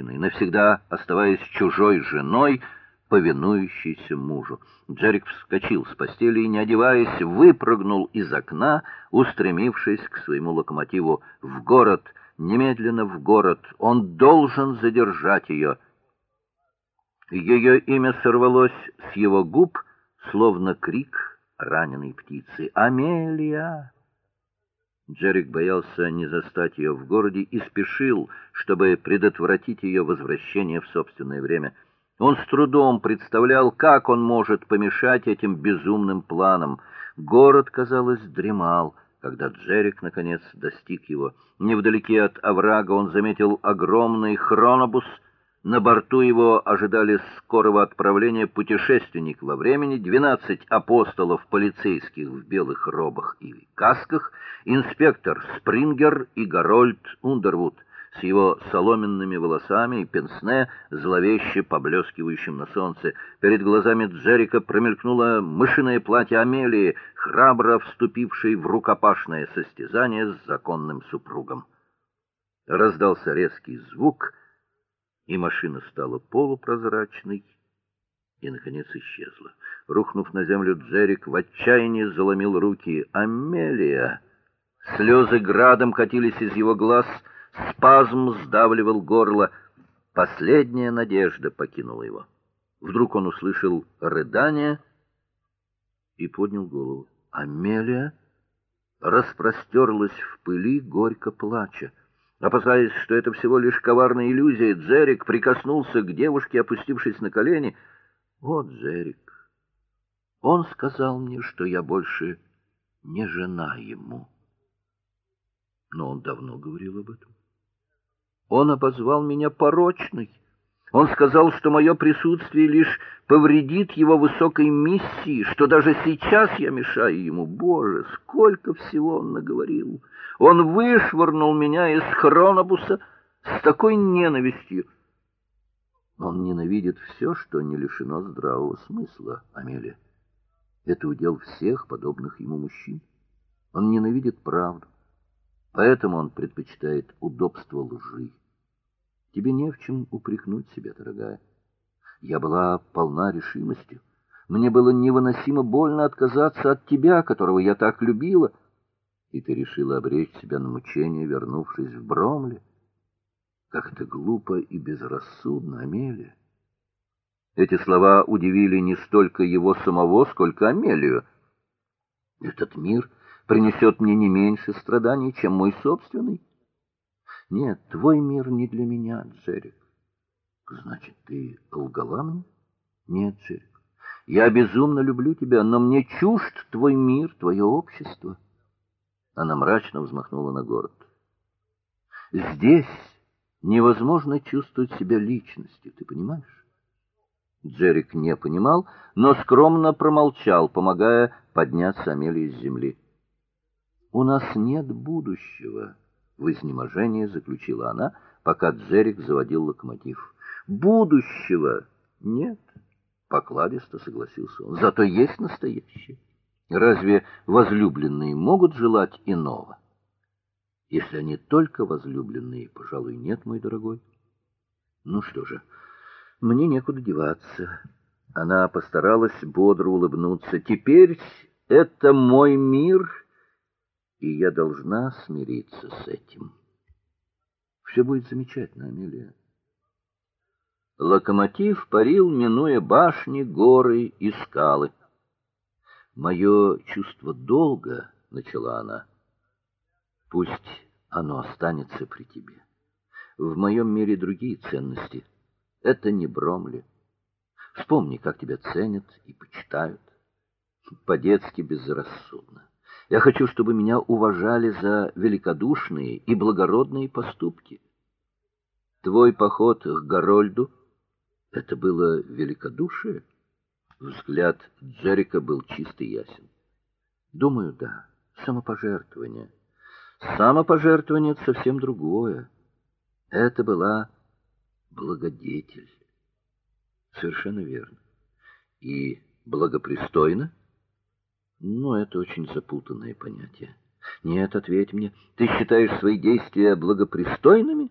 женщиной, навсегда оставаясь чужой женой, повинующейся мужу. Джерик вскочил с постели и, не одеваясь, выпрыгнул из окна, устремившись к своему локомотиву в город, немедленно в город. Он должен задержать ее. Ее имя сорвалось с его губ, словно крик раненой птицы. Амелия! Джерик боялся не застать ее в городе и спешил, чтобы предотвратить ее возвращение в собственное время. Он с трудом представлял, как он может помешать этим безумным планам. Город, казалось, дремал, когда Джерик наконец достиг его. Невдалеке от оврага он заметил огромный хронобус — на борту его ожидали скорого отправления путешественник во времени, 12 апостолов полицейских в белых робах и касках, инспектор Спрингер и Гарольд Ундервуд с его соломенными волосами и пенсне, зловеще поблескивающим на солнце. Перед глазами Джерика промелькнуло мышиное платье Амелии, храбро вступившей в рукопашное состязание с законным супругом. Раздался резкий звук — и машина стала полупрозрачной и наконец исчезла. Рухнув на землю, Джерик в отчаянии заломил руки. Амелия. Слезы градом катились из его глаз, спазм сдавливал горло. Последняя надежда покинула его. Вдруг он услышал рыдание и поднял голову. Амелия распростерлась в пыли, горько плача. Опасаясь, что это всего лишь коварная иллюзия, Джерик прикоснулся к девушке, опустившись на колени. Вот Джерик. Он сказал мне, что я больше не жена ему. Но он давно говорил об этом. Он обозвал меня порочной. Он сказал, что мое присутствие лишь повредит его высокой миссии, что даже сейчас я мешаю ему. Боже, сколько всего он наговорил! Он вышвырнул меня из хронобуса с такой ненавистью. Он ненавидит все, что не лишено здравого смысла, Амелия. Это удел всех подобных ему мужчин. Он ненавидит правду, поэтому он предпочитает удобство лжи. Тебе не в чем упрекнуть себя, дорогая. Я была полна решимости. Мне было невыносимо больно отказаться от тебя, которого я так любила и ты решила обречь себя на мучение, вернувшись в Бромли? Как это глупо и безрассудно, Амелия. Эти слова удивили не столько его самого, сколько Амелию. Этот мир принесет мне не меньше страданий, чем мой собственный. Нет, твой мир не для меня, Джерик. Значит, ты лгала мне? Нет, Джерик. Я безумно люблю тебя, но мне чужд твой мир, твое общество. Она мрачно взмахнула на город. Здесь невозможно чувствовать себя личностью, ты понимаешь? Джерик не понимал, но скромно промолчал, помогая подняться Амелии с земли. У нас нет будущего, в изнеможении заключила она, пока Джерик заводил локомотив. Будущего нет, покладисто согласился он. Зато есть настоящее. Разве возлюбленные могут желать иного? Если они только возлюбленные, пожалуй, нет, мой дорогой. Ну что же, мне некуда деваться. Она постаралась бодро улыбнуться. Теперь это мой мир, и я должна смириться с этим. Все будет замечательно, Амелия. Локомотив парил, минуя башни, горы и скалы. Мое чувство долга, начала она. Пусть оно останется при тебе. В моем мире другие ценности. Это не Бромли. Вспомни, как тебя ценят и почитают. По-детски безрассудно. Я хочу, чтобы меня уважали за великодушные и благородные поступки. Твой поход к Горольду это было великодушие? Взгляд Джерика был чистый и ясен. Думаю, да, самопожертвование. Самопожертвование совсем другое. Это была благодетель. Совершенно верно. И благопристойно? Ну, это очень запутанное понятие. Нет, ответь мне. Ты считаешь свои действия благопристойными?